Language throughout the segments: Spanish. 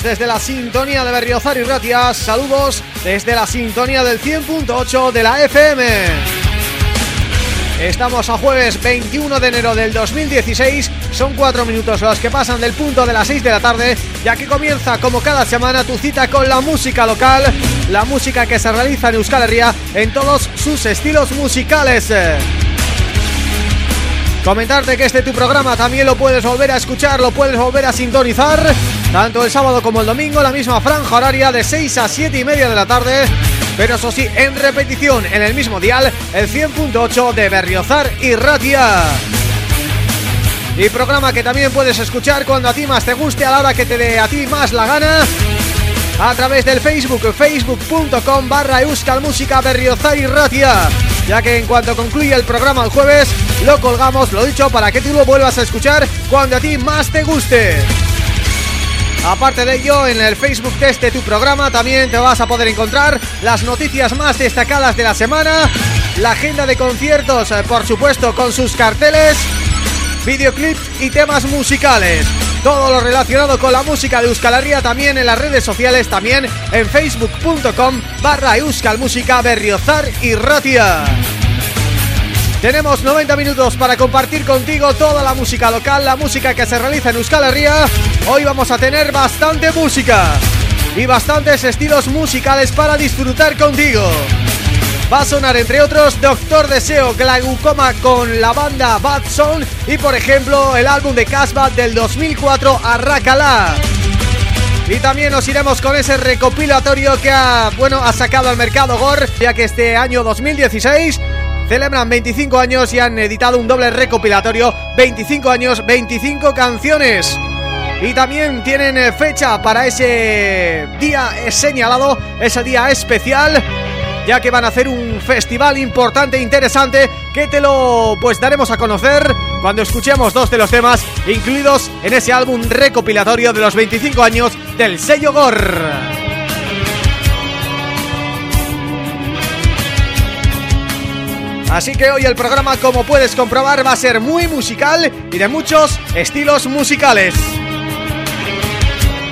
desde la sintonía de Berriozar y Ratia, saludos desde la sintonía del 100.8 de la FM. Estamos a jueves 21 de enero del 2016, son cuatro minutos los que pasan del punto de las 6 de la tarde, ya que comienza como cada semana tu cita con la música local, la música que se realiza en Euskal Herria en todos sus estilos musicales. Comentarte que este tu programa también lo puedes volver a escuchar, lo puedes volver a sintonizar Tanto el sábado como el domingo, la misma franja horaria de 6 a 7 y media de la tarde Pero eso sí, en repetición, en el mismo dial, el 100.8 de Berriozar y Ratia Y programa que también puedes escuchar cuando a ti más te guste, a la hora que te dé a ti más la gana a través del Facebook, facebook.com barra Euskal Música Berriozar y Ratia ya que en cuanto concluya el programa el jueves, lo colgamos, lo dicho, para que tú lo vuelvas a escuchar cuando a ti más te guste. Aparte de ello, en el Facebook de este tu programa también te vas a poder encontrar las noticias más destacadas de la semana la agenda de conciertos, eh, por supuesto, con sus carteles, videoclips y temas musicales. Todo lo relacionado con la música de Euskal Herria también en las redes sociales, también en facebook.com barra Euskal Música Berriozar y Ratia. Tenemos 90 minutos para compartir contigo toda la música local, la música que se realiza en Euskal Herria. Hoy vamos a tener bastante música y bastantes estilos musicales para disfrutar contigo. Va a sonar entre otros Doctor Deseo, Glaucoma con la banda Bad Sound y por ejemplo el álbum de Casbah del 2004 Arracala. Y también nos iremos con ese recopilatorio que ha, bueno, ha sacado al mercado Gore, ya que este año 2016 celebran 25 años y han editado un doble recopilatorio, 25 años, 25 canciones. Y también tienen eh, fecha para ese día señalado, ese día especial ya que van a hacer un festival importante e interesante que te lo pues daremos a conocer cuando escuchemos dos de los temas incluidos en ese álbum recopilatorio de los 25 años del sello GOR. Así que hoy el programa, como puedes comprobar, va a ser muy musical y de muchos estilos musicales.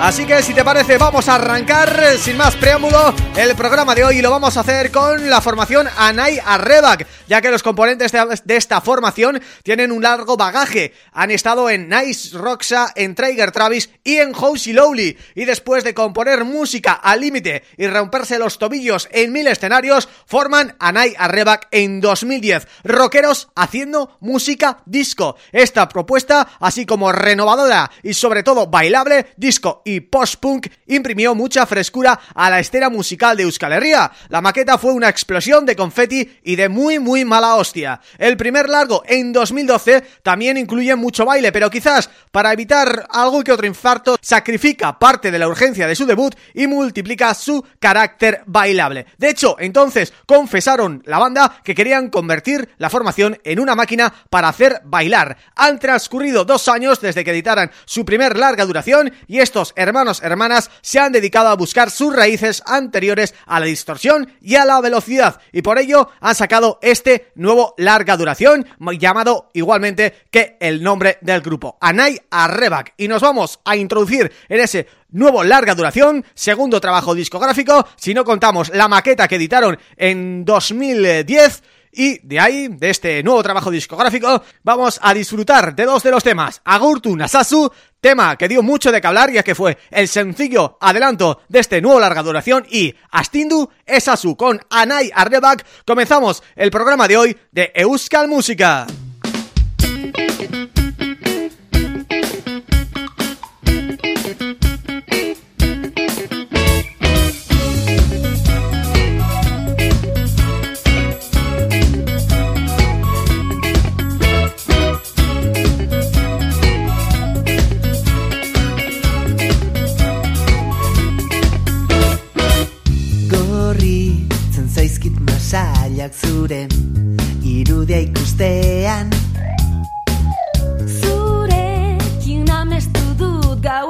Así que si te parece vamos a arrancar sin más preámbulo el programa de hoy y lo vamos a hacer con la formación Anay Arrebak ya que los componentes de, esta formación tienen un largo bagaje. Han estado en Nice Roxa, en Trigger Travis y en Housey Lowly y después de componer música al límite y romperse los tobillos en mil escenarios forman Anay Arrebak en 2010, rockeros haciendo música disco. Esta propuesta, así como renovadora y sobre todo bailable, disco y post-punk imprimió mucha frescura a la estera musical de Euskal Herria. La maqueta fue una explosión de confeti y de muy muy mala hostia. El primer largo en 2012 también incluye mucho baile, pero quizás para evitar algo que otro infarto sacrifica parte de la urgencia de su debut y multiplica su carácter bailable. De hecho, entonces confesaron la banda que querían convertir la formación en una máquina para hacer bailar. Han transcurrido dos años desde que editaran su primer larga duración y estos hermanos hermanas se han dedicado a buscar sus raíces anteriores a la distorsión y a la velocidad. Y por ello han sacado este nuevo larga duración llamado igualmente que el nombre del grupo, Anay Arrebak. Y nos vamos a introducir en ese nuevo larga duración, segundo trabajo discográfico, si no contamos la maqueta que editaron en 2010 y de ahí, de este nuevo trabajo discográfico, vamos a disfrutar de dos de los temas, Agurtu Nasasu, tema que dio mucho de que hablar ya que fue el sencillo adelanto de este nuevo larga duración y Astindu Esasu con Anay Arrebak, comenzamos el programa de hoy de Euskal Música. zailak zure irudia ikustean. Zurekin amestu dut gau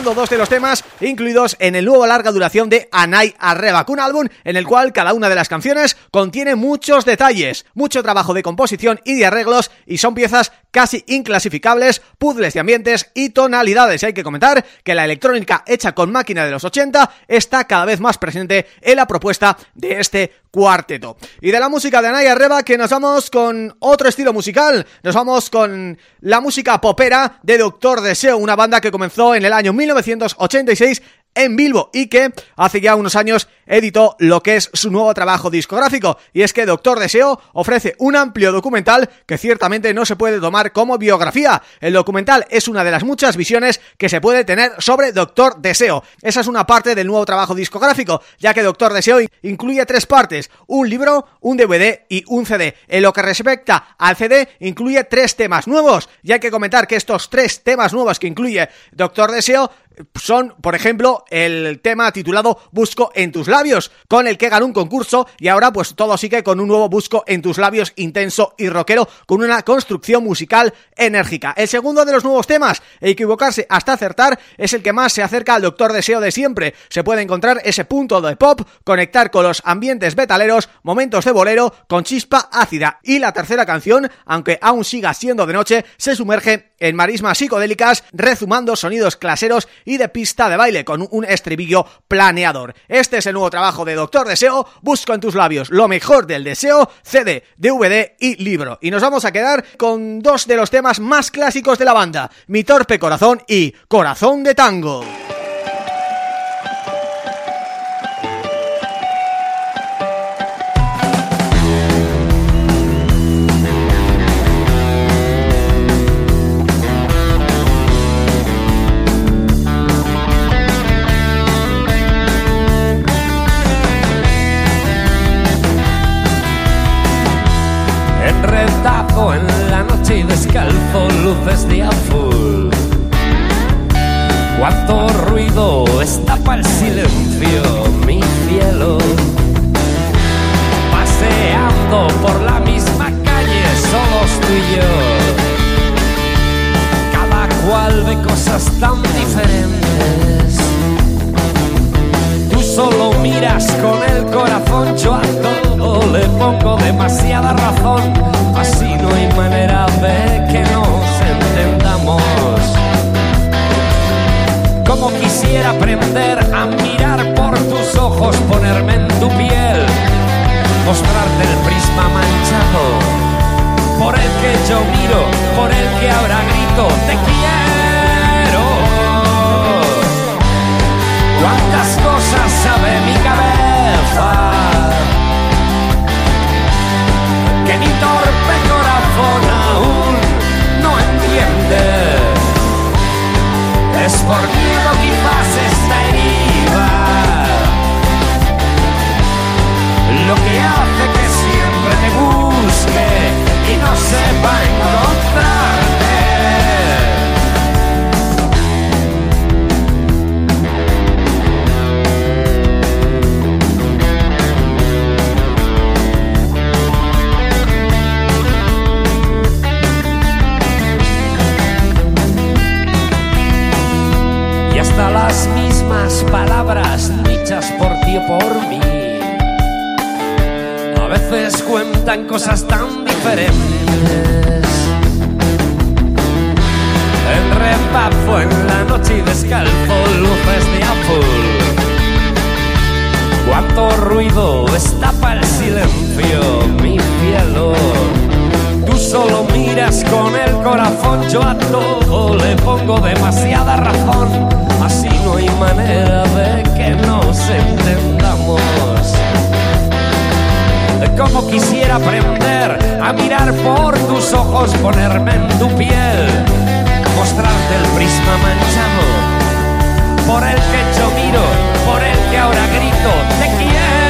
dos de los temas incluidos en el nuevo larga duración de Anay Arrebak, un álbum en el cual cada una de las canciones contiene muchos detalles, mucho trabajo de composición y de arreglos y son piezas casi inclasificables, puzzles de ambientes y tonalidades. Y hay que comentar que la electrónica hecha con máquina de los 80 está cada vez más presente en la propuesta de este cuarteto. Y de la música de Anaya Reba que nos vamos con otro estilo musical, nos vamos con la música popera de Doctor Deseo, una banda que comenzó en el año 1986 en Bilbo y que hace ya unos años editó lo que es su nuevo trabajo discográfico y es que Doctor Deseo ofrece un amplio documental que ciertamente no se puede tomar como biografía. El documental es una de las muchas visiones que se puede tener sobre Doctor Deseo. Esa es una parte del nuevo trabajo discográfico, ya que Doctor Deseo incluye tres partes, un libro, un DVD y un CD. En lo que respecta al CD, incluye tres temas nuevos, y hay que comentar que estos tres temas nuevos que incluye Doctor Deseo son, por ejemplo, el tema titulado Busco en tus labios, con el que ganó un concurso y ahora pues todo sigue con un nuevo Busco en tus labios intenso y rockero con una construcción musical enérgica. El segundo de los nuevos temas, equivocarse hasta acertar, es el que más se acerca al Doctor Deseo de siempre. Se puede encontrar ese punto de pop, conectar con los ambientes betaleros, momentos de bolero, con chispa ácida. Y la tercera canción, aunque aún siga siendo de noche, se sumerge en marismas psicodélicas, rezumando sonidos claseros y de pista de baile con un estribillo planeador. Este es el nuevo trabajo de Doctor Deseo, busco en tus labios lo mejor del deseo, CD, DVD y libro. Y nos vamos a quedar con dos de los temas más clásicos de la banda, Mi Torpe Corazón y Corazón de Tango. Descalzo luces de azul. Cuánto ruido estapa el silencio, mi cielo. Paseando por la misma calle, solos tú y yo. Cada cual ve cosas tan diferentes. Tú solo miras con el corazón, a le pongo demasiada razón así no hay manera de que nos entendamos. Como quisiera aprender a mirar por tus ojos, ponerme en tu piel, mostrarte el prisma manchado, por el que yo miro, por el que ahora grito, te quiero. Cuántas por miedo quizás esta herida lo que hace que siempre te busque y no sepa encontrarte. Las mismas palabras dichas por ti o por mí. A veces cuentan cosas tan diferentes. En repazo en la noche y descalzo luces de azul. Cuánto ruido destapa el silencio, mi cielo. Tú solo miras con el corazón, yo a todo le pongo demasiada razón hay manera de que nos entendamos. Como quisiera aprender a mirar por tus ojos, ponerme en tu piel, mostrarte el prisma manchado, por el que yo miro, por el que ahora grito, te quiero.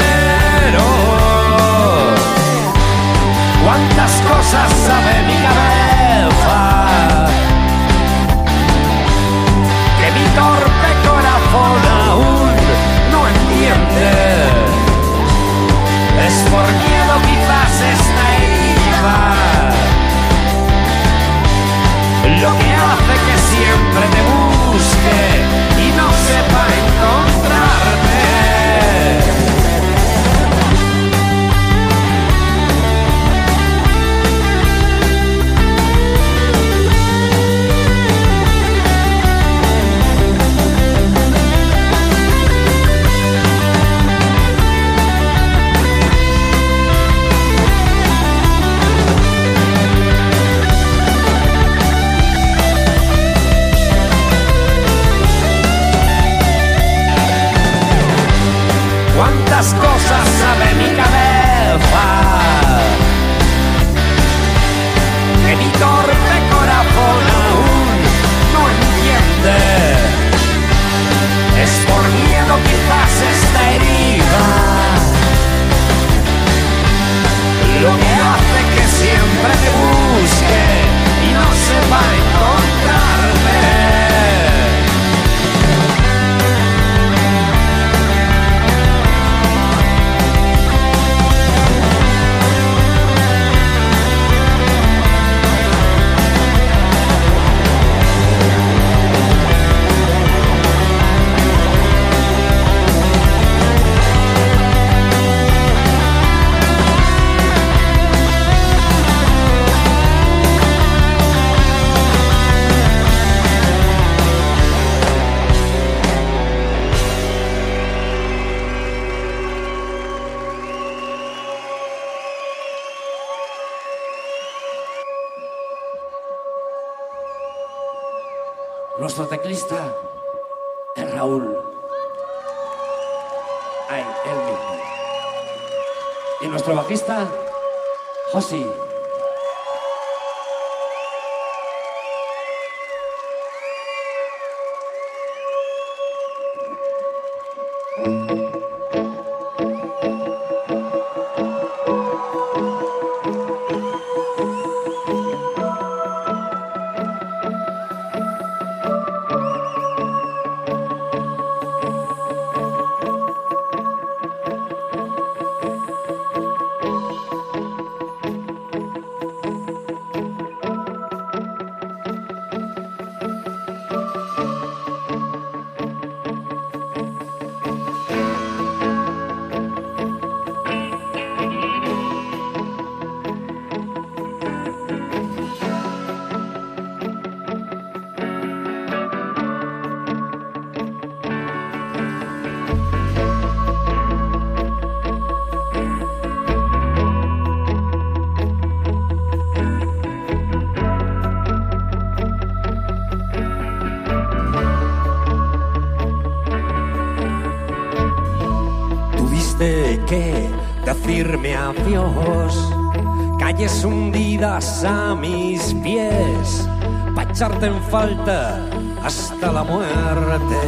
Calles hundidas a mis pies, pa' echarte en falta hasta la muerte.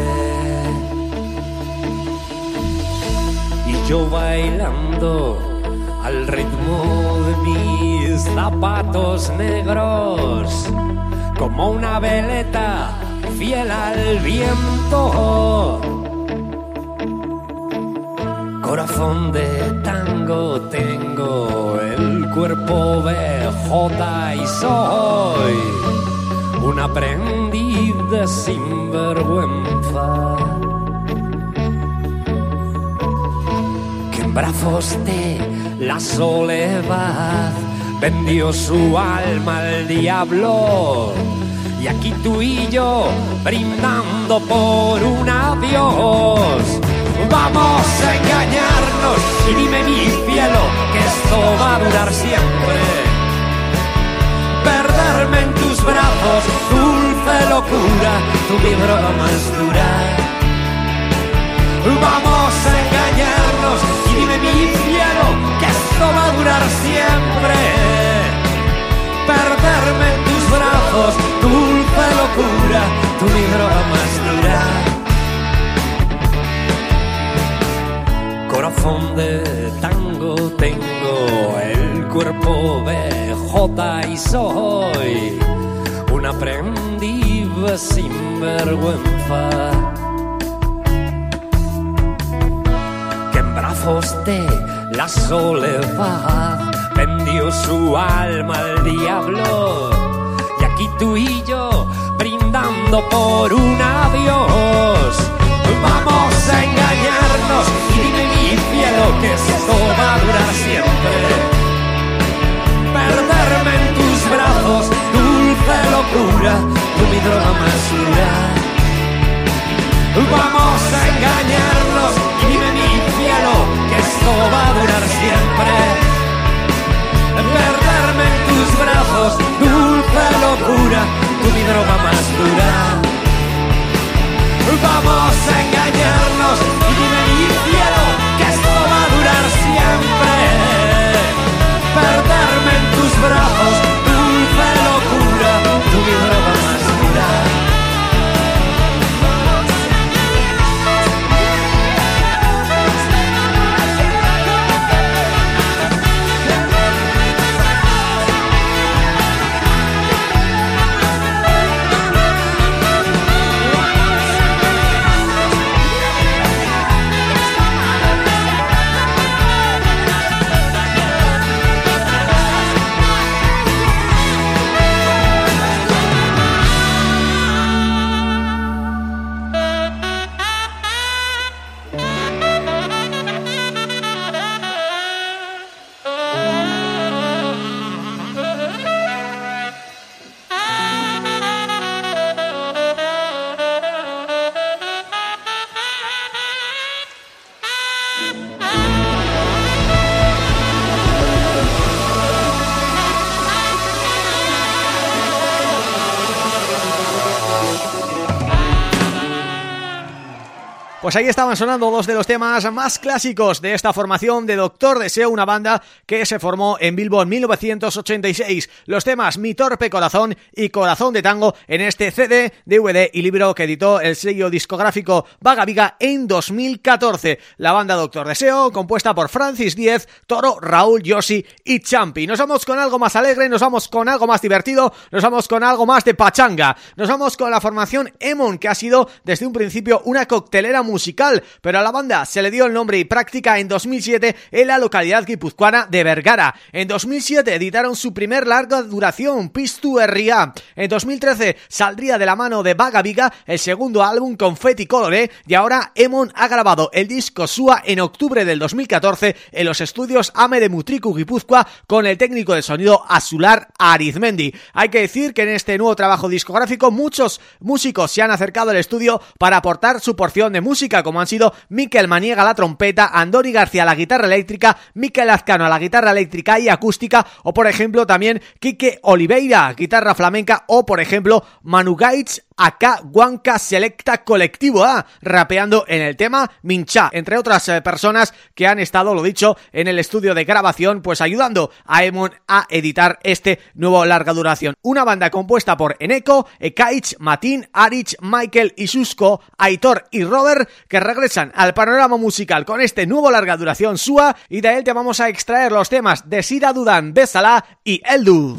Y yo bailando al ritmo de mis zapatos negros, como una veleta fiel al viento. Corazón de tango cuerpo jota y soy un aprendiz de sinvergüenza. Que en brazos de la soledad vendió su alma al diablo. Y aquí tú y yo brindando por un adiós. Vamos a engañarnos y dime mi cielo que esto va a durar siempre. Perderme en tus brazos, dulce locura, tu droga más dura. Vamos a engañarnos y dime mi cielo que esto va a durar siempre. Perderme en tus brazos, dulce locura, tu droga más dura. Corazón tango tengo, el cuerpo de jota y soy un aprendiz sin vergüenza. Que en brazos de la soledad vendió su alma al diablo. Y aquí tú y yo brindando por un adiós. Vamos a engañarnos y dime cielo que esto va a durar siempre. Perderme en tus brazos, dulce locura, tú mi droga más dura. Vamos a engañarnos y dime mi cielo que esto va a durar sonando dos de los temas más clásicos de esta formación de Doctor Deseo, una banda que se formó en Bilbo en 1986. Los temas Mi Torpe Corazón y Corazón de Tango en este CD, DVD y libro que editó el sello discográfico Vaga Viga en 2014. La banda Doctor Deseo, compuesta por Francis Diez, Toro, Raúl, Yoshi y Champi. Nos vamos con algo más alegre, nos vamos con algo más divertido, nos vamos con algo más de pachanga. Nos vamos con la formación Emon, que ha sido desde un principio una coctelera musical, pero a la banda se le dio el nombre y práctica en 2007 en la localidad guipuzcoana de Vergara. En 2007 editaron su primer larga duración, Pistu R.I.A. En 2013 saldría de la mano de Vaga Viga el segundo álbum Confetti Colore y ahora Emon ha grabado el disco Sua en octubre del 2014 en los estudios Ame de Mutriku Guipúzcoa con el técnico de sonido Azular Arizmendi. Hay que decir que en este nuevo trabajo discográfico muchos músicos se han acercado al estudio para aportar su porción de música como han sido Miquel Maniega la trompeta, Andori García la guitarra eléctrica, Miquel Azcano a la guitarra eléctrica y acústica o por ejemplo también Quique Oliveira, guitarra flamenca o por ejemplo Manu Gaitz acá Huanca Selecta Colectivo A, rapeando en el tema Mincha, entre otras eh, personas que han estado, lo dicho, en el estudio de grabación, pues ayudando a Emon a editar este nuevo larga duración. Una banda compuesta por Eneco, Ekaich, Matin, Arich, Michael, Isusko, Aitor y Robert, que regresan al panorama musical con este nuevo larga duración SUA, y de él te vamos a extraer los temas de Sira Dudan, Besala y Eldu.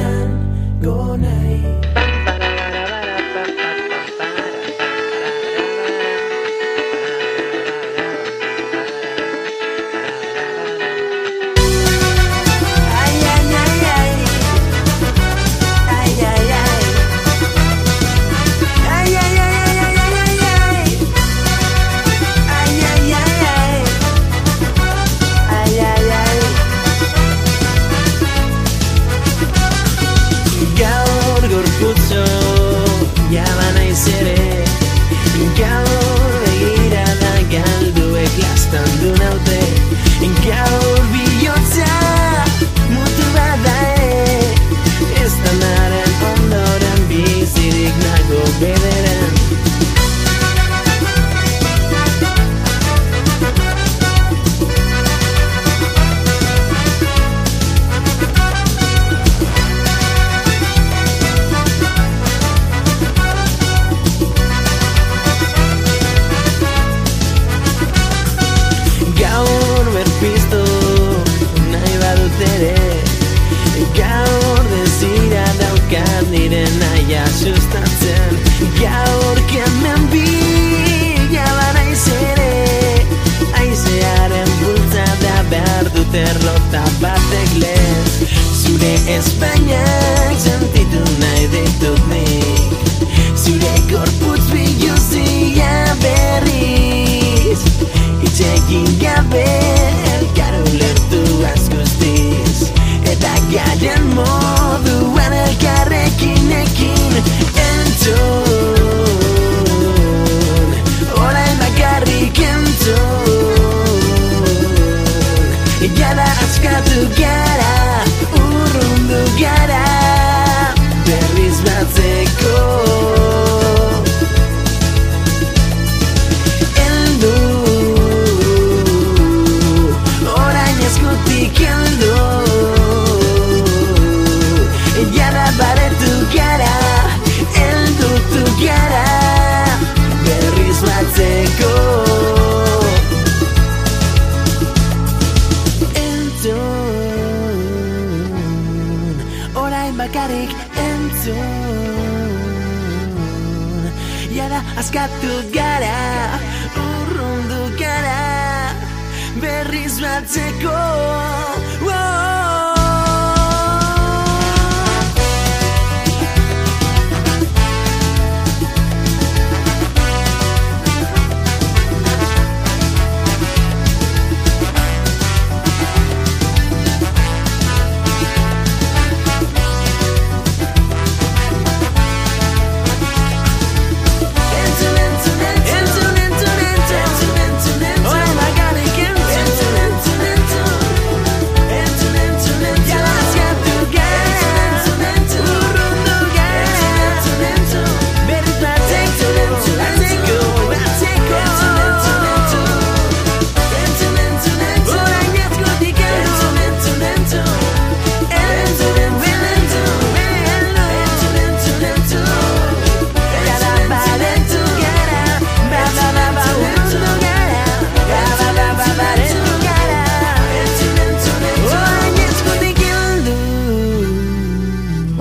and good night.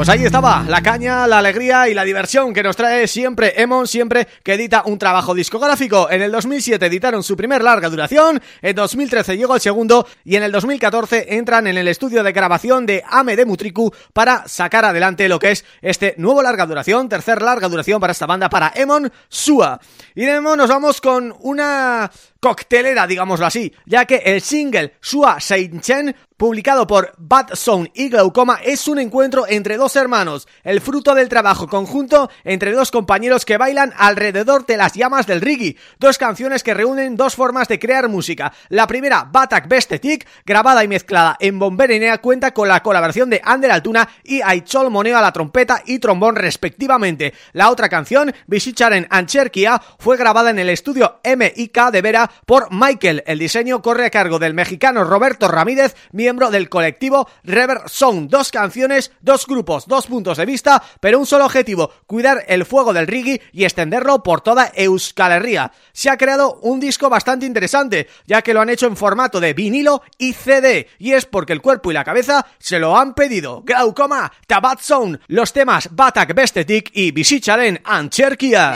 Pues ahí estaba, la caña, la alegría y la diversión que nos trae siempre Emon, siempre que edita un trabajo discográfico. En el 2007 editaron su primer larga duración, en 2013 llegó el segundo y en el 2014 entran en el estudio de grabación de Ame de Mutriku para sacar adelante lo que es este nuevo larga duración, tercer larga duración para esta banda, para Emon Sua. Y de Emon nos vamos con una coctelera, digámoslo así, ya que el single Sua Seinchen publicado por Bad Sound y Glaucoma, es un encuentro entre dos hermanos, el fruto del trabajo conjunto entre dos compañeros que bailan alrededor de las llamas del reggae, dos canciones que reúnen dos formas de crear música. La primera, Batak Bestetik, grabada y mezclada en Bomberenea, cuenta con la colaboración de Ander Altuna y Aichol Moneo a la trompeta y trombón respectivamente. La otra canción, Visicharen Ancherkia, fue grabada en el estudio MIK de Vera por Michael. El diseño corre a cargo del mexicano Roberto Ramírez, miembro del colectivo Rever Sound. Dos canciones, dos grupos, dos puntos de vista, pero un solo objetivo, cuidar el fuego del reggae y extenderlo por toda Euskal Herria. Se ha creado un disco bastante interesante, ya que lo han hecho en formato de vinilo y CD, y es porque el cuerpo y la cabeza se lo han pedido. Glaucoma, Tabat Sound, los temas Batak Bestetik y Bisichalen Ancherkia.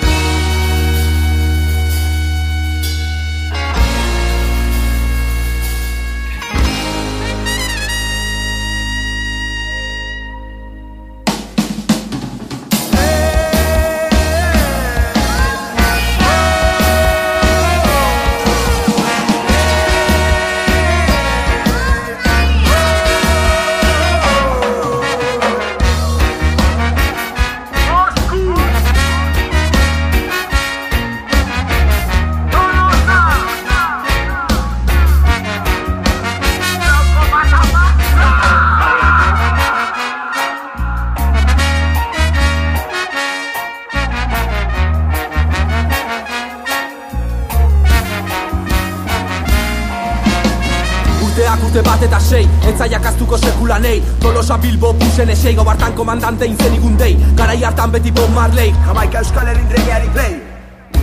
Tolosa Bilbo busen esei, gau hartan komandante intzen igundei Garai hartan beti Bob Marley, Jamaika Euskal Herrin regeari play.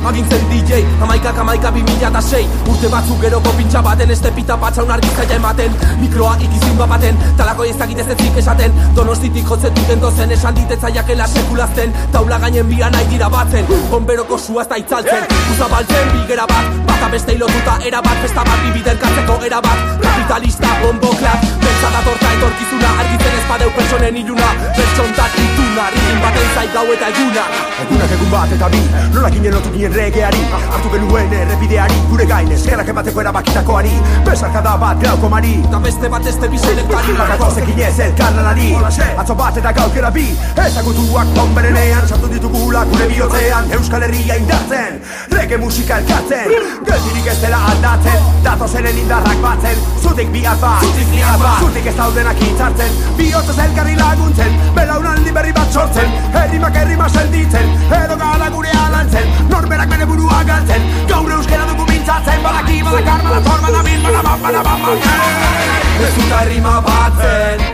Agintzen DJ Hamaikak hamaika bi mila eta sei. Urte batzuk geroko pintxa baten Estepita patxa un argizaia ematen. Mikroa ikizin baten Talako ezagit ez ezik esaten. Donostitik jotzen duten dozen Esan ditetzaiakela sekulazten. Taula gainen bian nahi dira batzen. Bomberoko sua ez da itzaltzen. Uzabaltzen bigera bat Bata beste lotuta era bat Festa bat bibiden katzeko era bat Kapitalista bombo klap Pentsa datorta etorkizuna Argitzen ez badeu personen iluna. Pertsontan ituna Rigin baten zai gau eta eguna. Egunak egun bat eta bi Nola ginen lotu ginen regeari? Artu genuen errepideari Gure gain eskerak emateko erabakitakoari. Besarkada bat glauko mari Eta beste bat este bisenektari Bakako zekin ez elkarlanari Atzo bat eta gaukera bi. Ezagutuak onberenean Sartu ditugula gure bihotzean. Euskal Herria indartzen Rege musika elkartzen. Geldirik ez dela aldatzen Dato zeren indarrak batzen. Zutik bi bat Zutik bi bat Zutik ez daudenak hitzartzen Bihotzez elkarri laguntzen Belaunaldi berri bat sortzen Herrimak herrima selditzen Edo gara gure alantzen Norberak bere burua galtzen Gaur euskera dugu mintzatzen Badaki badakar badator badabil badabam badabam badabam. Ez dut herrima batzen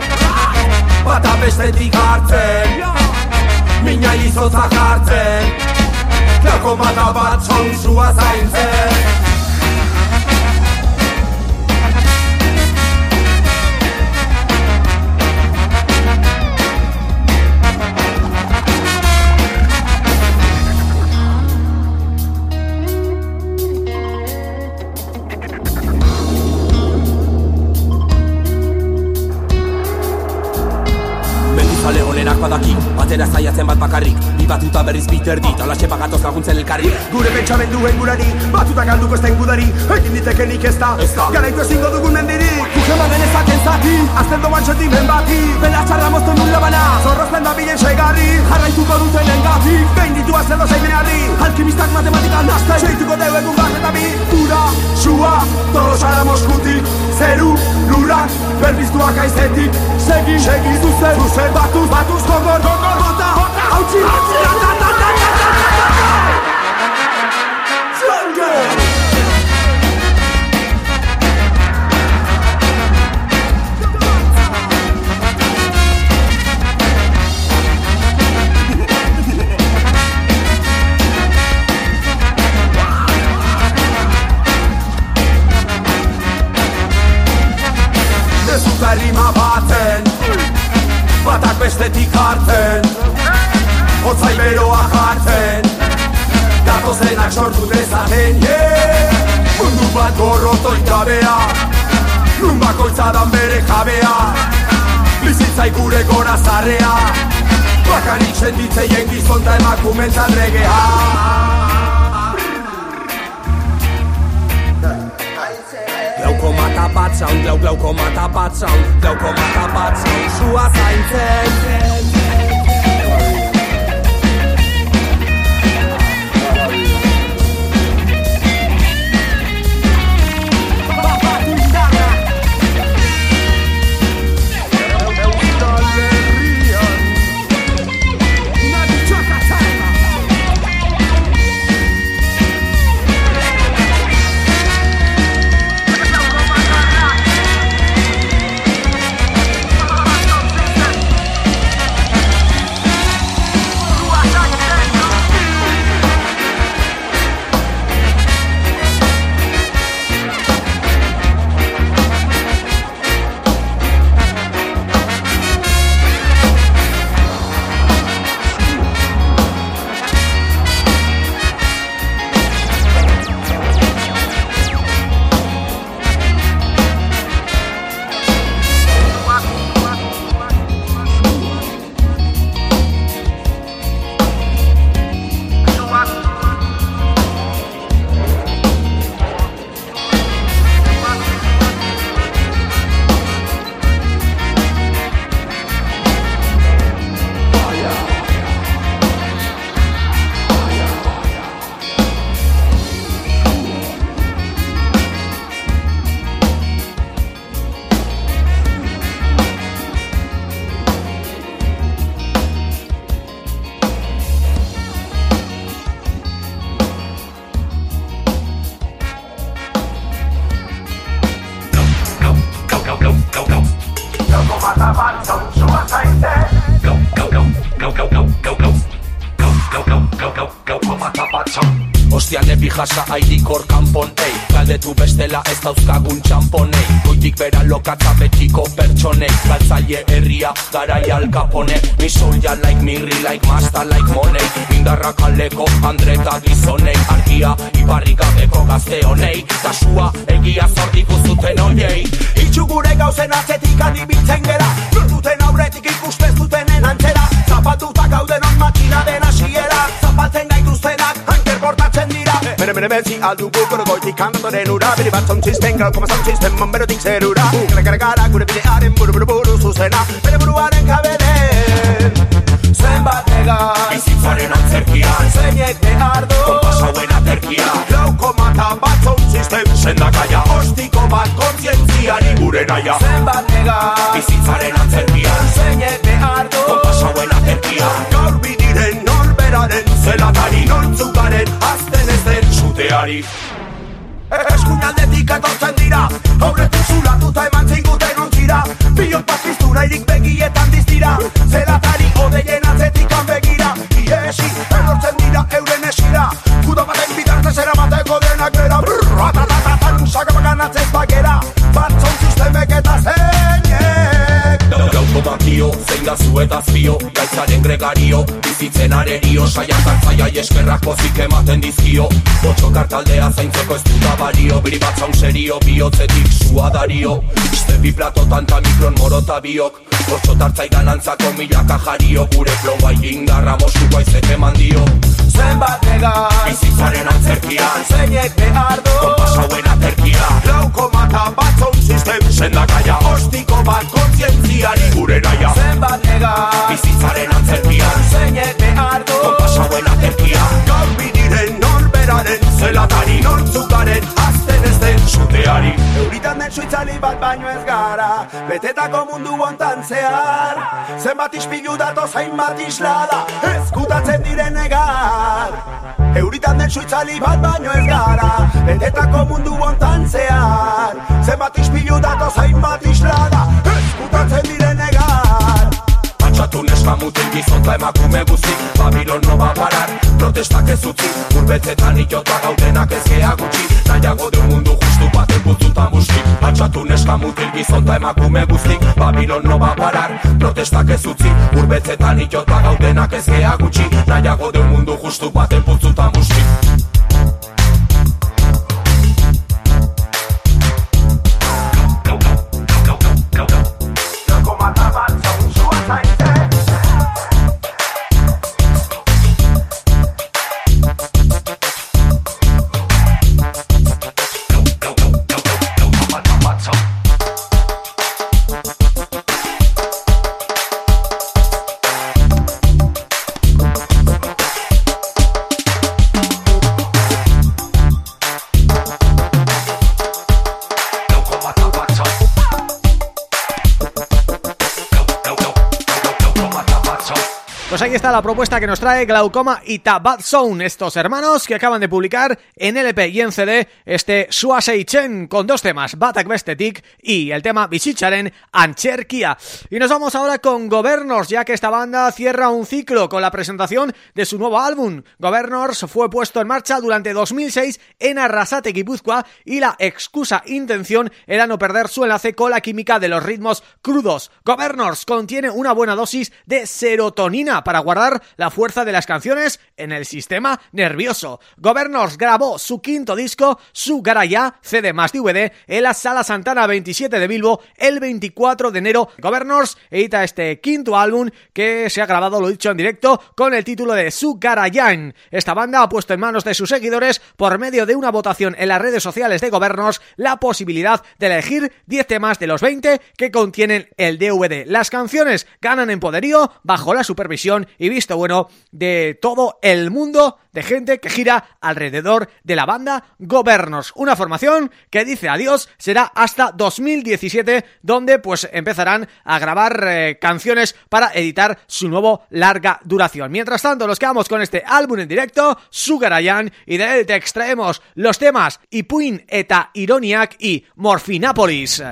Bata bestetik hartzen Mina izotza jartzen Klako mata bat zaintzen Gure pentsamenduen gurari, batuta galduko ez gudari Egin ditekenik ez da, garaitu ezingo dugun mendirik Kukema genezaken zati, Azten doan sentimen bati, bela txarra moztu nula bana zorrozten da bilen segarri Jarraituko duten engatik, Behin ditu azten dozein menarri, alkimistak matematikan nazten seituko deu egun bat eta bi Ura, sua, tolosara moskutik, zeru, lurak, berbiztuak aizetik Segi, segi, zuzen, zuzen, batuz, batuz, gogor, gogor, bota, bota, hautsi, hautsi, bestetik hartzen Hotzai beroa jartzen. Datozenak sortu dezaten yeah! Mundu bat gorrotoik gabea. Nun bakoitza dan bere jabea. Bizitzai gure gora zarrea. Bakarik senditzeien gizon da emakumentzat regea tapatzen, glau glau koma tapatzen, glau koma tapatzen, sua zaintzen. Jasa aidikor kanpon ei Galdetu bestela ez dauzkagun txamponei. Goitik bera lokatza betiko pertsonei. Galtzaile herria garai alkapone Mi soulja like mirri like masta like money. Indarra kaleko andreta gizonei. Argia ibarri gabeko gazte honei. Kasua egia zordiku zuten oiei Itxu gure gauzen atzetik adibitzen gera aldugu Gure goitik handoren ura Biri bat zontzisten, gau koma zontzisten Monberotik zer ura mm. Gara gara gara gure bidearen buru buru zenbatega zuzena. Bere buruaren kabeden Zuen bat egaz Bizitzaren antzerkian. Zeinek behar du Kompasa huen aterkia Gau koma eta bat zontzisten Sendakaia. Ostiko bat kontzientziari gure naia. Zuen bat egaz Bizitzaren antzerkian. Zeinek behar du Kompasa huen aterkia Gaur bidiren norberaren Zelatari nortzukaren jendeari Eskuinaldetik etortzen dira Aurretik zulatuta eman zinguten ontzira. Biot bat piztu nahirik begietan diztira Zer da zuetaz bio Gaitzaren gregario, bizitzen arerio Saiatak zaia eskerrak pozik ematen dizkio. Botxo kartaldea zaintzeko ez duta bario Biri bat zaun serio, bihotzetik sua dario. Iste bi platotan ta mikron morota biok Botxo tartzaidan antzako milaka jario. Gure flow bai indarra mosuko aizek eman dio Zenbat negar. Bizitzaren antzerkian. Zeinek behar du. Konpas hauen aterkia Lauko mata batzon sistem. Sendakaia Ostiko bat kontzientziari. Gure naia. Zenbat negar. Bizitzaren antzerkian. Zeinek behar du. Konpas hauen aterkia Gaur bidiren norberaren Zelatari nortzukaren Azten Zuteari Euritan den suitzali bat baino ez gara Betetako mundu hontan zehar. Zenbat ispilu dato zainbat islada Ezkutatzen diren negar. Euritan den suitzali bat baino ez gara Betetako mundu hontan zehar. Zenbat ispilu dato zainbat islada Ezkutatzen diren negar. Patxatu neska mutil gizonta emakume guztik Babilon no va parar, protestak ez utzi. Urbetzetan itota gaudenak ez gea gutxi. Nahiago de un mundu justu baten putzutan busti Patxatu neska mutil gizonta emakume guztik. Babilon no va parar, protestak ez utzi. Urbetzetan itota gaudenak ez gea gutxi. Nahiago de un mundu justu baten putzutan busti ahí está la propuesta que nos trae Glaucoma y Tabat Zone, estos hermanos que acaban de publicar en LP y en CD este Suasei Chen con dos temas, Batak Bestetik y el tema Bichicharen Ancherkia. Y nos vamos ahora con Governors, ya que esta banda cierra un ciclo con la presentación de su nuevo álbum. Governors fue puesto en marcha durante 2006 en Arrasate, Guipúzcoa y la excusa intención era no perder su enlace con la química de los ritmos crudos. Governors contiene una buena dosis de serotonina para guardar la fuerza de las canciones en el sistema nervioso. Governors grabó su quinto disco, su Garaya, CD más DVD, en la Sala Santana 27 de Bilbo el 24 de enero. Governors edita este quinto álbum que se ha grabado, lo dicho en directo, con el título de Su Garayan. Esta banda ha puesto en manos de sus seguidores, por medio de una votación en las redes sociales de Governors, la posibilidad de elegir 10 temas de los 20 que contienen el DVD. Las canciones ganan en poderío bajo la supervisión y visto bueno de todo el mundo de gente que gira alrededor de la banda Gobernos, una formación que dice adiós será hasta 2017 donde pues empezarán a grabar eh, canciones para editar su nuevo larga duración. Mientras tanto, nos quedamos con este álbum en directo, Sugarayan, y de él te extraemos los temas Ipuin eta Ironiak y Morfinápolis.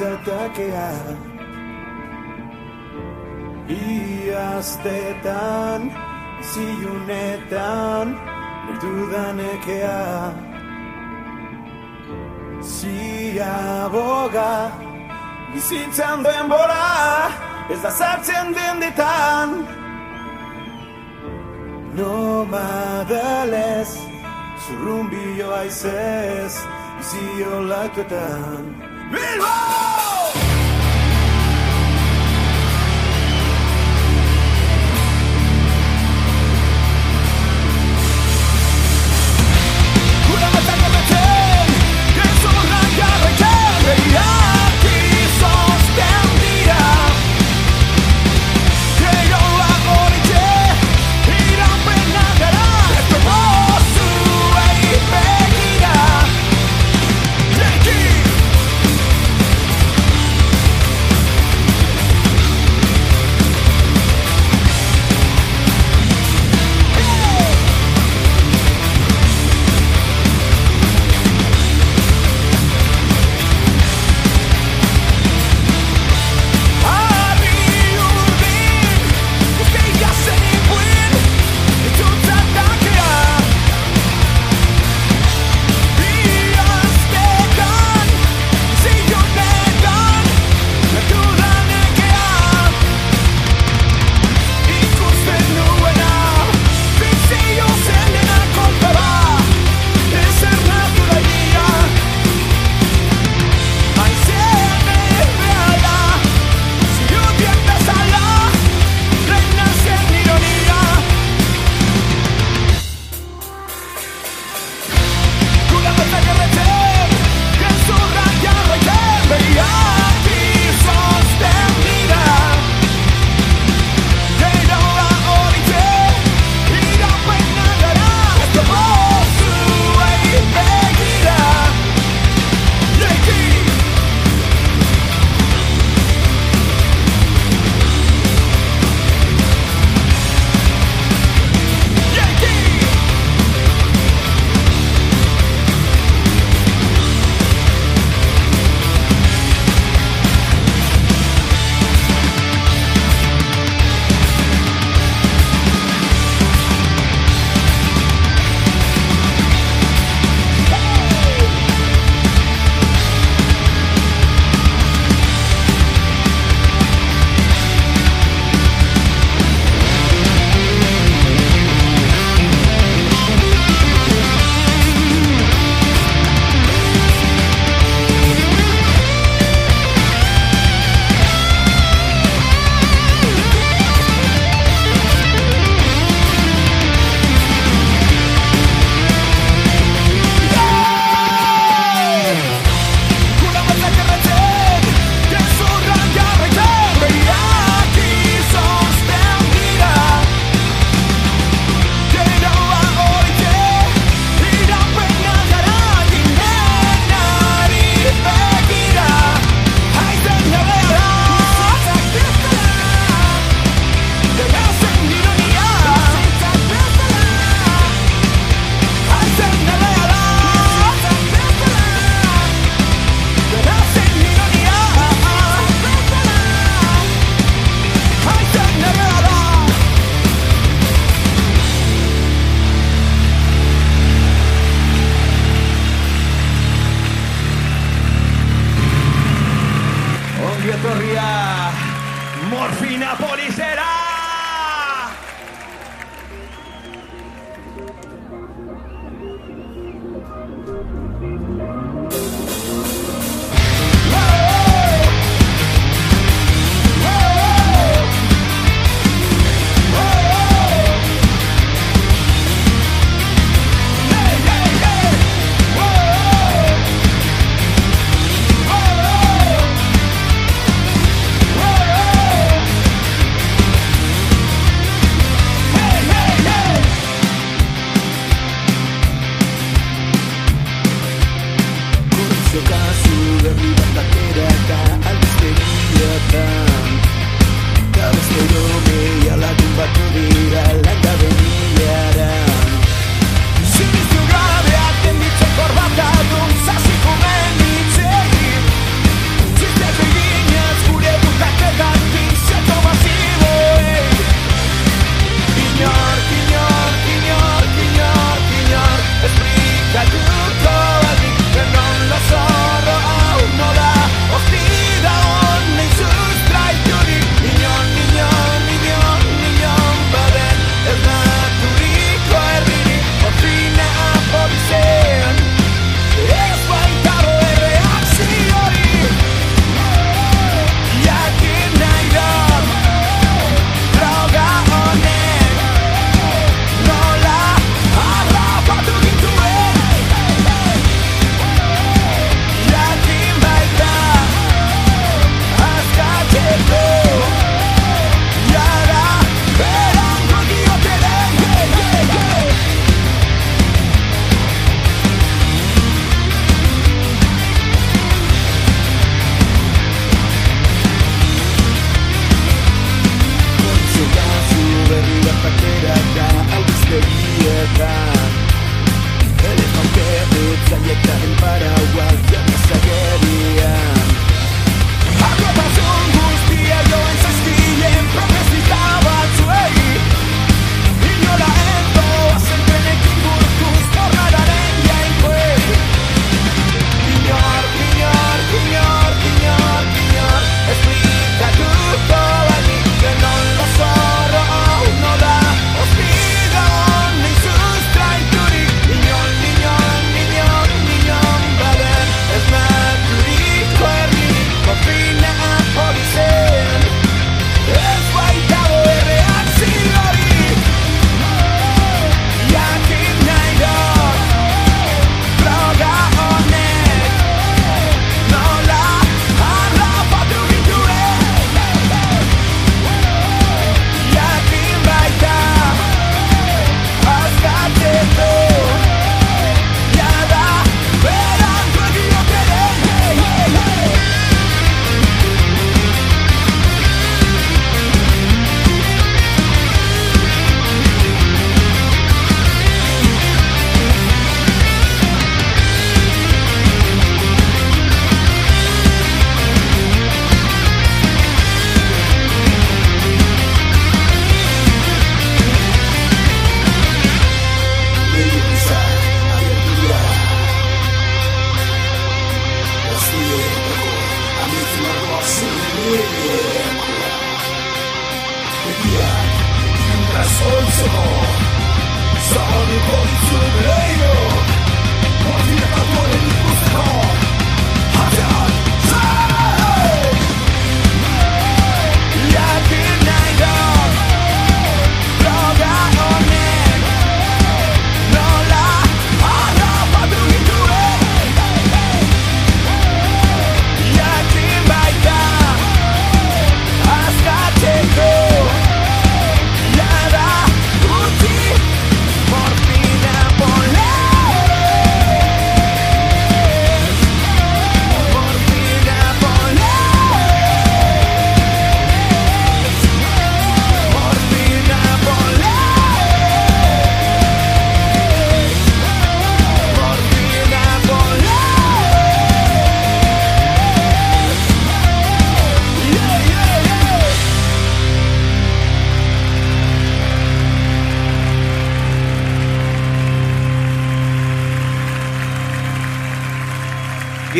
ta Iaztetan, zilunetan, te tan si luneta no duda ne quea si aboga mi sientando emborá Bilbao!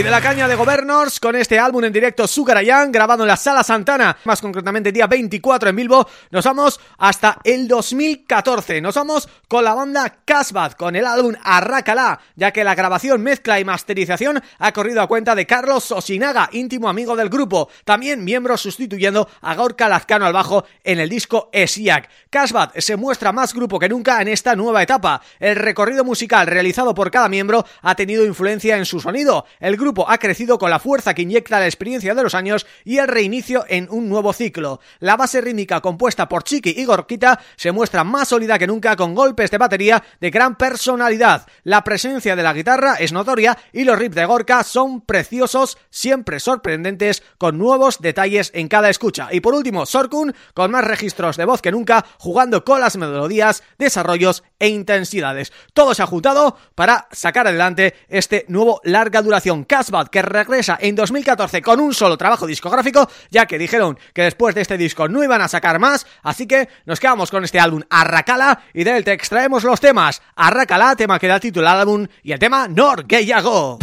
Y de la caña de Governors con este álbum en directo Sugarayán grabado en la Sala Santana, más concretamente día 24 en Bilbo, nos vamos hasta el 2014. Nos vamos con la banda Casbad con el álbum Arrácala, ya que la grabación, mezcla y masterización ha corrido a cuenta de Carlos Osinaga, íntimo amigo del grupo, también miembro sustituyendo a Gorka Lazcano al bajo en el disco Esiac. Casbad se muestra más grupo que nunca en esta nueva etapa. El recorrido musical realizado por cada miembro ha tenido influencia en su sonido. El grupo ha crecido con la fuerza que inyecta la experiencia de los años y el reinicio en un nuevo ciclo. La base rítmica compuesta por Chiqui y Gorquita se muestra más sólida que nunca con golpes de batería de gran personalidad. La presencia de la guitarra es notoria y los riffs de Gorka son preciosos, siempre sorprendentes, con nuevos detalles en cada escucha. Y por último, Sorkun, con más registros de voz que nunca, jugando con las melodías, desarrollos e intensidades. Todo se ha juntado para sacar adelante este nuevo larga duración. Que regresa en 2014 con un solo trabajo discográfico, ya que dijeron que después de este disco no iban a sacar más, así que nos quedamos con este álbum Arracala y de él te extraemos los temas Arracala, tema que da título al álbum, y el tema Norgeyago.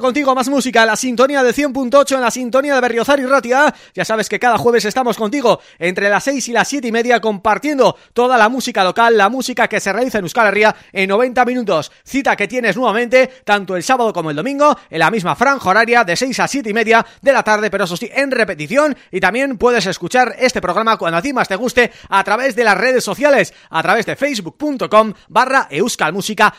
Contigo más música, la sintonía de 100.8 en la sintonía de Berriozar y Ratia. Ya sabes que cada jueves estamos contigo entre las 6 y las 7 y media compartiendo toda la música local, la música que se realiza en Euskal Herria en 90 minutos. Cita que tienes nuevamente tanto el sábado como el domingo en la misma franja horaria de 6 a 7 y media de la tarde, pero eso sí, en repetición y también puedes escuchar este programa cuando a ti más te guste a través de las redes sociales, a través de facebook.com barra Euskal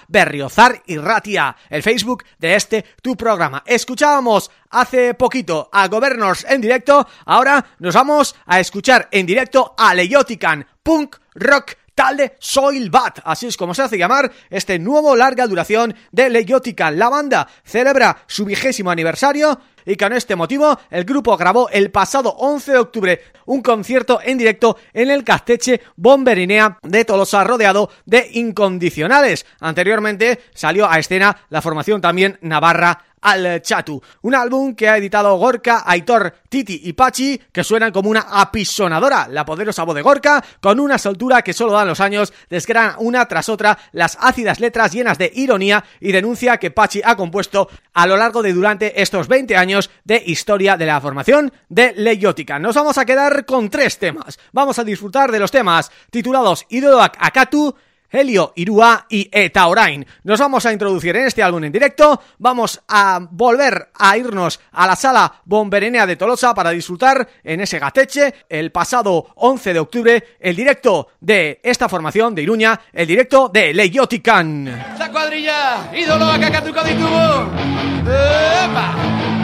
Berriozar y Ratia, el Facebook de este tu programa. Escuchábamos hace poquito a Governors en directo, ahora nos vamos a escuchar en directo a Leyotican, punk rock Talde Soil Bat, así es como se hace llamar este nuevo larga duración de Leyotican. La banda celebra su vigésimo aniversario y con este motivo el grupo grabó el pasado 11 de octubre un concierto en directo en el Casteche Bomberinea de Tolosa rodeado de incondicionales. Anteriormente salió a escena la formación también navarra al Chatu, un álbum que ha editado Gorka, Aitor, Titi y Pachi, que suenan como una apisonadora, la poderosa voz de Gorka, con una soltura que solo dan los años, desgrana una tras otra las ácidas letras llenas de ironía y denuncia que Pachi ha compuesto a lo largo de durante estos 20 años de historia de la formación de Leyótica. Nos vamos a quedar con tres temas. Vamos a disfrutar de los temas titulados Idoak Akatu, Helio, Irúa y Eta Orain. Nos vamos a introducir en este álbum en directo, vamos a volver a irnos a la sala Bomberenea de Tolosa para disfrutar en ese gateche el pasado 11 de octubre el directo de esta formación de Iruña, el directo de Leiotican. La cuadrilla, ídolo akakatuko ditugu. Epa!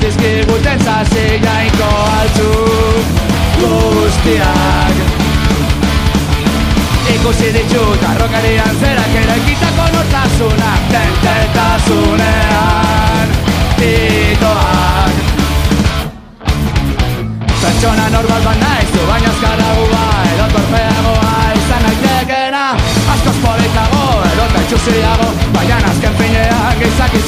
Dizkiguten zazigainko altzu guztiak. Ikusi ditut arrokarian zerak eraikitako nortasunak Tentetasunean itoak Pertsona normal bat naiz du baina azkarragoa edo torpeagoa izan naitekena. Askoz politago edo taitxusiago baina azken finean gizaki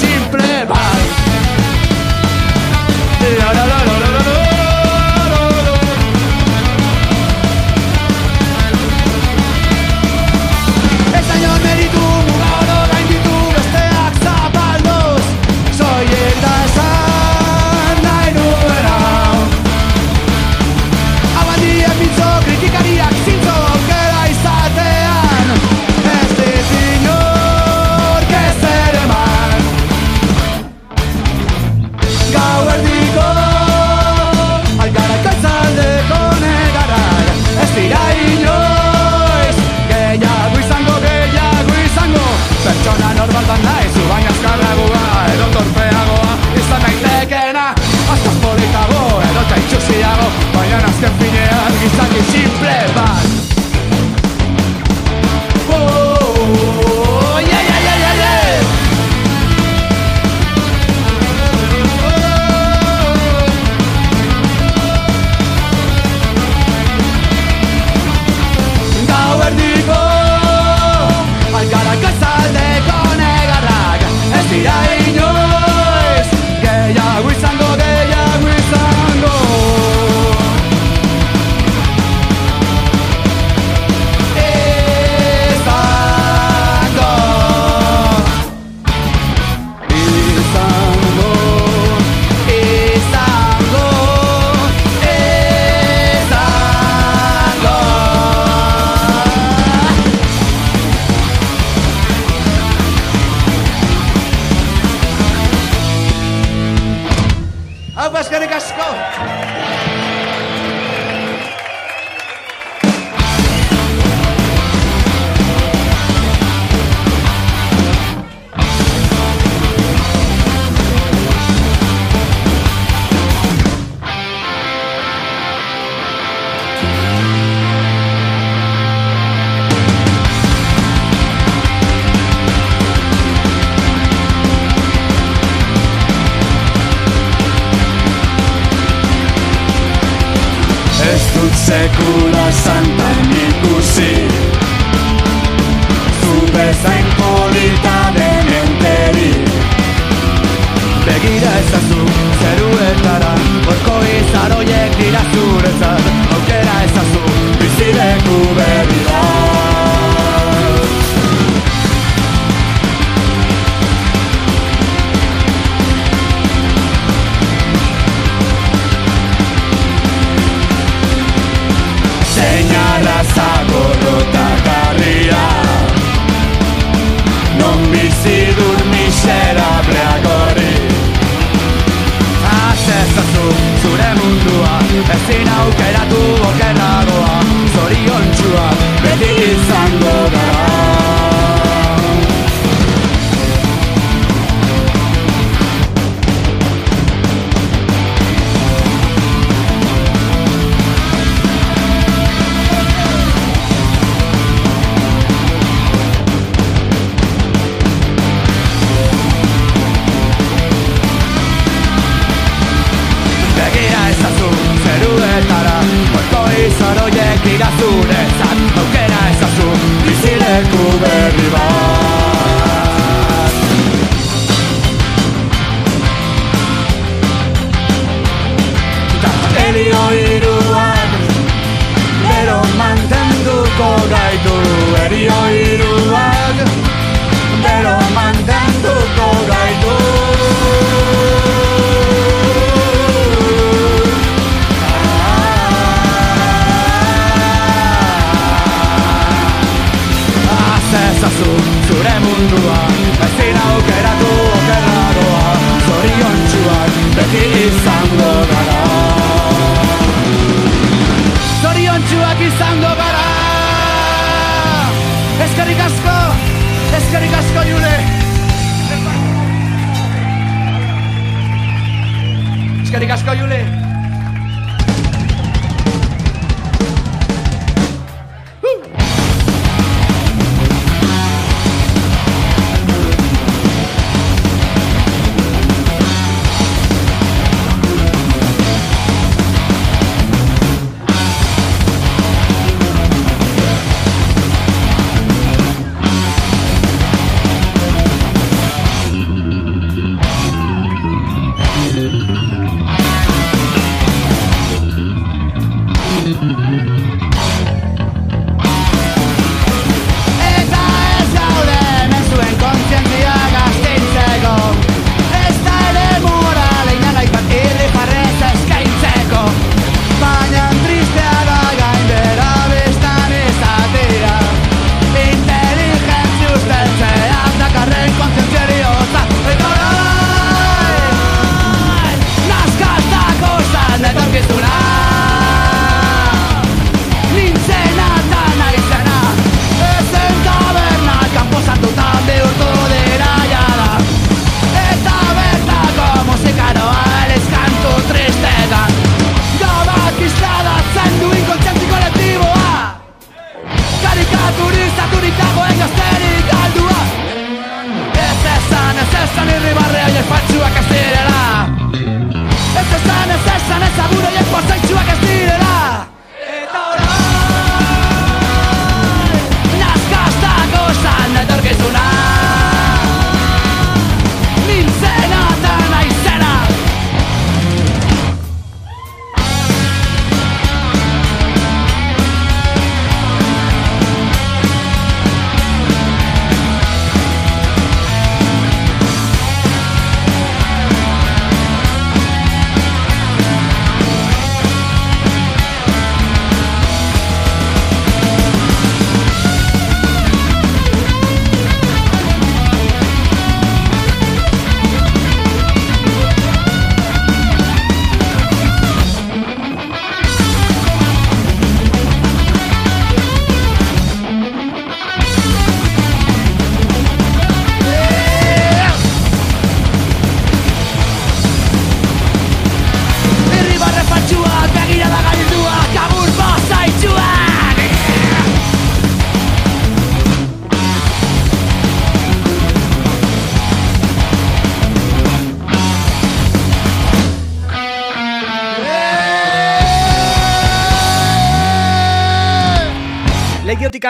Esan ezaguro jek pasaitxuak ez direla.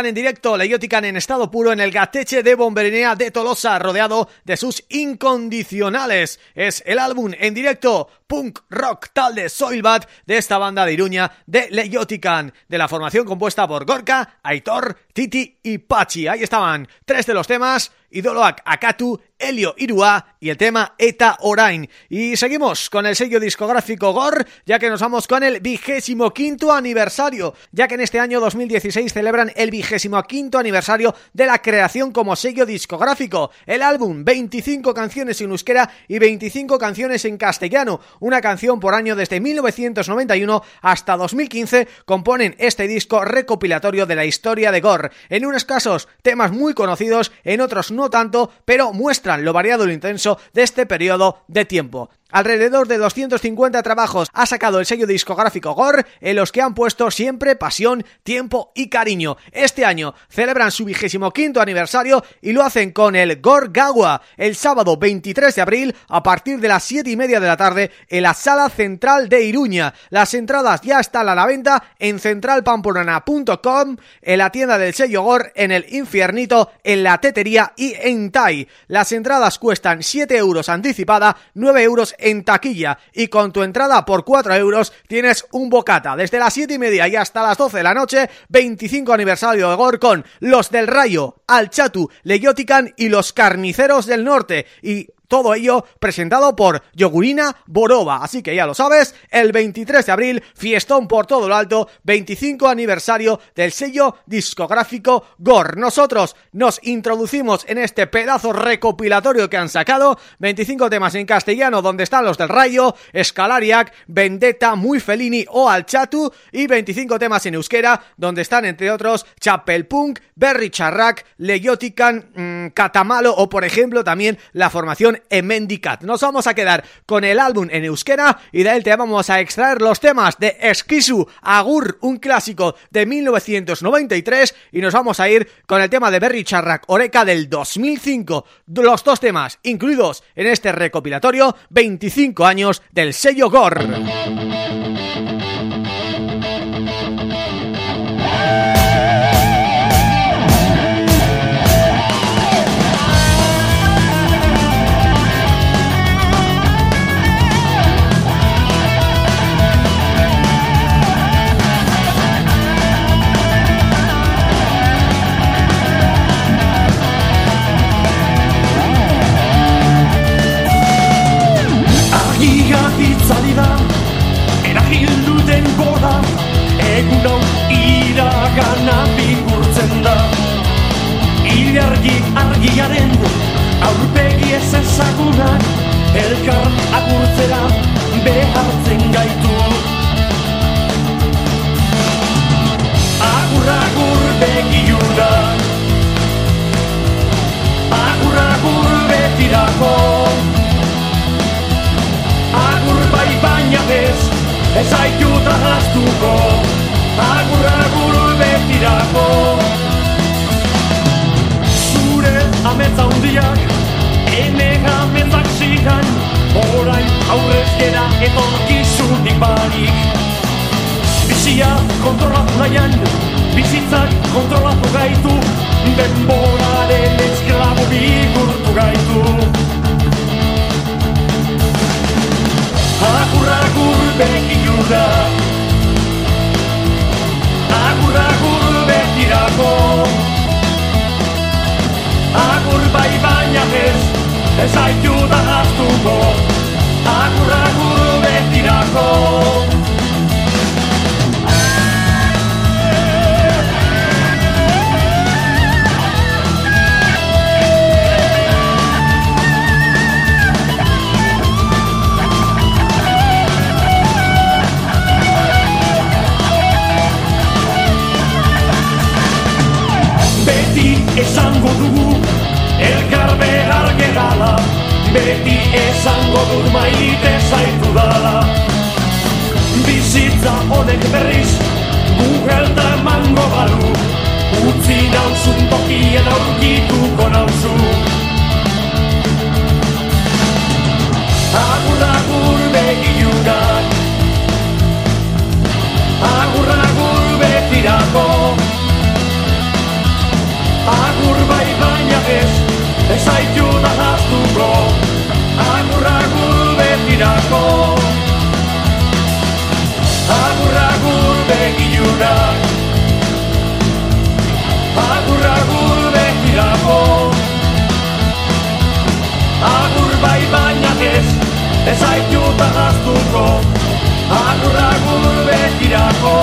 En directo, Leyotican en estado puro en el Gateche de Bomberinea de Tolosa, rodeado de sus incondicionales. Es el álbum en directo punk rock tal de Soilbat de esta banda de Iruña de Leyotican, de la formación compuesta por Gorka, Aitor, Titi y Pachi. Ahí estaban tres de los temas Idoloak Akatu, Helio Irua y el tema Eta Orain. Y seguimos con el sello discográfico GOR, ya que nos vamos con el vigésimo quinto aniversario, ya que en este año 2016 celebran el vigésimo quinto aniversario de la creación como sello discográfico. El álbum, 25 canciones en euskera y 25 canciones en castellano, una canción por año desde 1991 hasta 2015 componen este disco recopilatorio de la historia de GOR. En unos casos temas muy conocidos, en otros no tanto, pero lo variado y lo intenso de este periodo de tiempo. Alrededor de 250 trabajos ha sacado el sello discográfico GOR en los que han puesto siempre pasión, tiempo y cariño. Este año celebran su vigésimo quinto aniversario y lo hacen con el GOR Gawa el sábado 23 de abril a partir de las 7 y media de la tarde en la sala central de Iruña. Las entradas ya están a la venta en centralpamplona.com, en la tienda del sello GOR, en el Infiernito, en la Tetería y en Tai. Las entradas cuestan 7 euros anticipada, 9 euros en taquilla y con tu entrada por 4 euros tienes un bocata. Desde las 7 y media y hasta las 12 de la noche 25 aniversario de GOR con Los del Rayo, Alchatu, Leyotican y Los Carniceros del Norte. Y todo ello presentado por Yogurina Boroba. Así que ya lo sabes, el 23 de abril, fiestón por todo lo alto, 25 aniversario del sello discográfico GOR. Nosotros nos introducimos en este pedazo recopilatorio que han sacado, 25 temas en castellano donde están los del Rayo, Escalariac, Vendetta, Muy Felini o Alchatu y 25 temas en euskera donde están entre otros Chapelpunk, Berry Charrac, Leyotican, mmm, Catamalo o por ejemplo también la formación Emendicat. Nos vamos a quedar con el álbum en euskera y de él te vamos a extraer los temas de Esquisu Agur, un clásico de 1993 y nos vamos a ir con el tema de Berry Charrac Oreca del 2005. Los dos temas incluidos en este recopilatorio 25 años del sello GOR. Ezagunak, elkar agurtzera behartzen gaitu. Agur agur begiuna, agur agur betirako. Agur bai baina ez, ez aitu ahaztuko Agur agur betirako Zure ametza hundiak, ene ametzak zigan Orain aurrez gera etorkizunik barik. Bizia kontrolatu nahian, bizitzak kontrolatu gaitu Denboraren esklabo bigurtu gaitu. Agur agur begiura Agur agur betirako Agur bai baina ez Ez aitu da jaztuko Akurra guru betirako zait berriz Gugelta emango balu. Utzi nauzun tokia daukituko nauzu. Agur, agur, begiunak Agur, agur, betirako. Agur, bai, baina ez Ez aitu da jaztuko Agur, agur, betirako Agur, betirako. ura Agur agur behirako. Agur bai baina ez Ez aitu tahaztuko Agur agur behirako.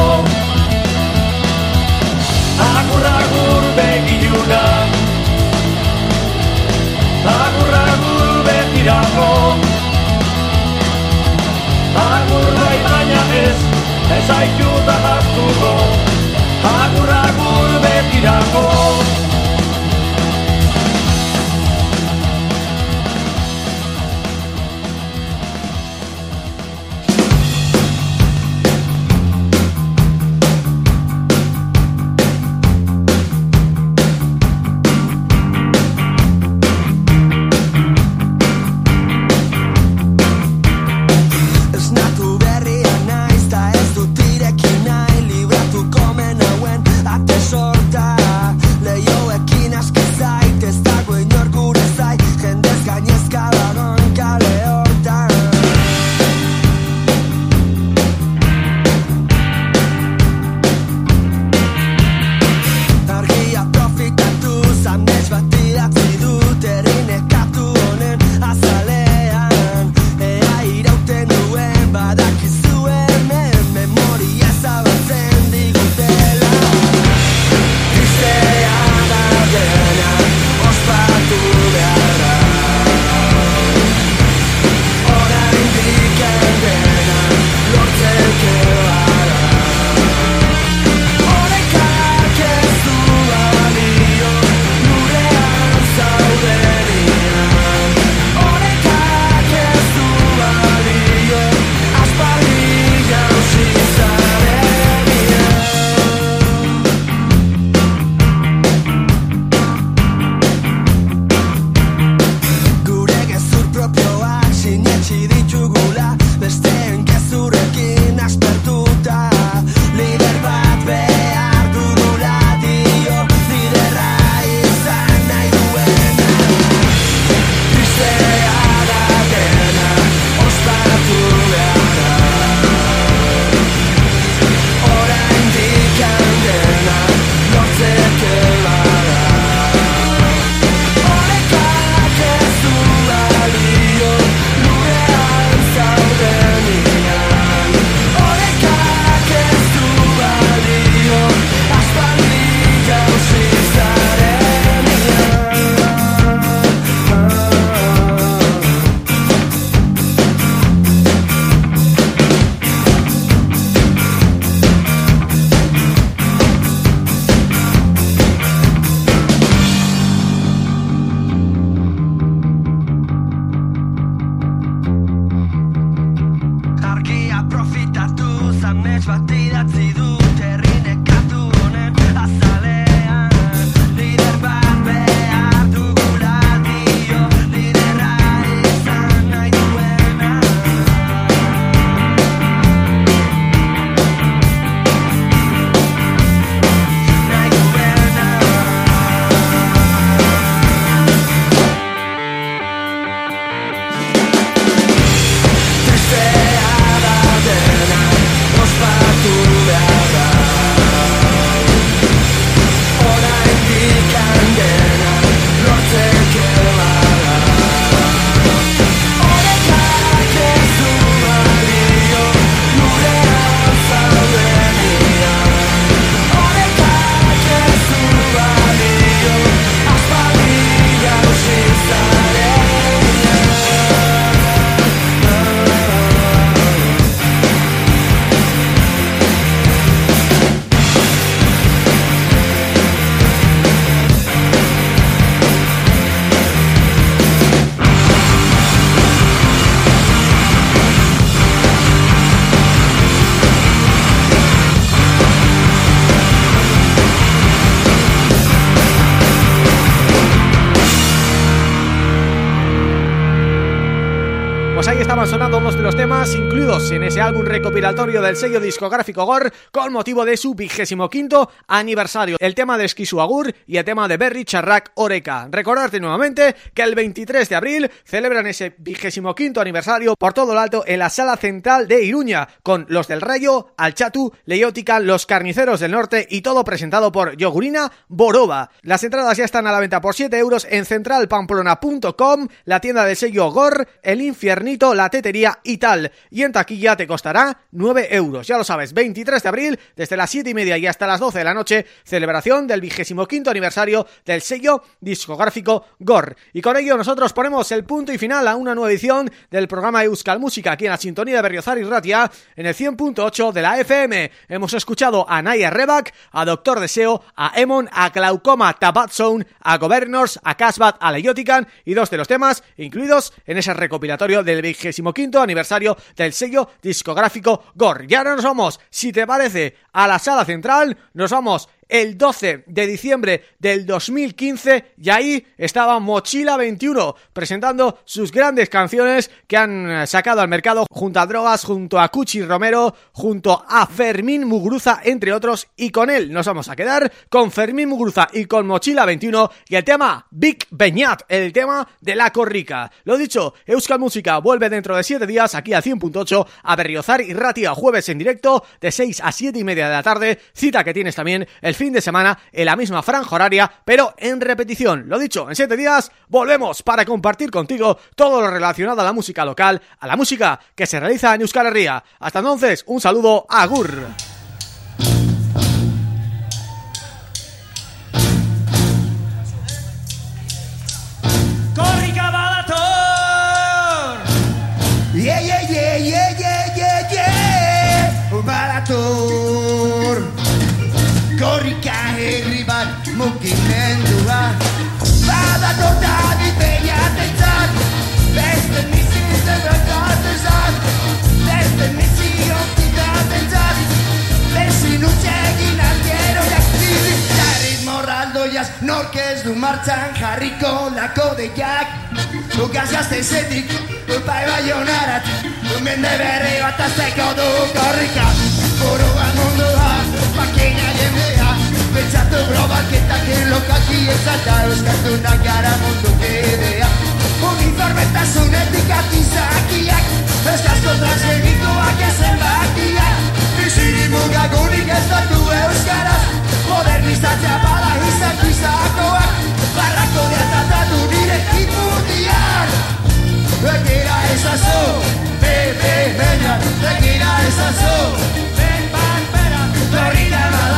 Agur agur behiruna Agur agur behirako. Agur bai baina ez Ez aitu Google. Temas incluidos en ese álbum recopilatorio del sello discográfico Gore con motivo de su vigésimo quinto aniversario. El tema de Esquisu Agur y el tema de Berry Charrac Oreca. Recordarte nuevamente que el 23 de abril celebran ese vigésimo quinto aniversario por todo lo alto en la sala central de Iruña con los del Rayo, Alchatu, Leiótica, los Carniceros del Norte y todo presentado por Yogurina Boroba. Las entradas ya están a la venta por 7 euros en centralpamplona.com, la tienda del sello Gore, el Infierni Benito, La Tetería y tal. Y en taquilla te costará 9 euros. Ya lo sabes, 23 de abril, desde las 7 y media y hasta las 12 de la noche, celebración del vigésimo quinto aniversario del sello discográfico GOR. Y con ello nosotros ponemos el punto y final a una nueva edición del programa Euskal Música aquí en la sintonía de Berriozar y Ratia en el 100.8 de la FM. Hemos escuchado a Naya Rebak, a Doctor Deseo, a Emon, a Glaucoma Tabat Zone, a Governors, a Casbat, a Leyotican y dos de los temas incluidos en ese recopilatorio del vigésimo quinto aniversario del sello discográfico GOR. Y ahora nos vamos, si te parece, a la sala central, nos vamos el 12 de diciembre del 2015 y ahí estaba Mochila 21 presentando sus grandes canciones que han eh, sacado al mercado junto a Drogas, junto a Cuchi Romero, junto a Fermín Mugruza, entre otros, y con él nos vamos a quedar con Fermín Mugruza y con Mochila 21 y el tema Big Beñat, el tema de la corrica. Lo dicho, Euskal Música vuelve dentro de 7 días aquí a 100.8 a Berriozar y Ratia jueves en directo de 6 a 7 y media de la tarde, cita que tienes también el fin de semana en la misma franja horaria, pero en repetición. Lo dicho, en 7 días volvemos para compartir contigo todo lo relacionado a la música local, a la música que se realiza en Euskal Herria. Hasta entonces, un saludo, agur. Yeah, yeah, yeah, yeah, Da ritmo raldoiaz nork ez du martxan jarriko lako deiak Ukaz gazteizetik, bai honarat Mende berri bat azteko du korrika Buruan mundua, makina jendea Pentsatu prova che t'ha che lo ca qui è stato sta una gara mondo che dea con i tormenta sinetica qui sa qui sta sotras che dico a che se va qui il sinistimo gagonica sta tu eosar potere risate a pala e servisa be be la gira è sta so be palpara la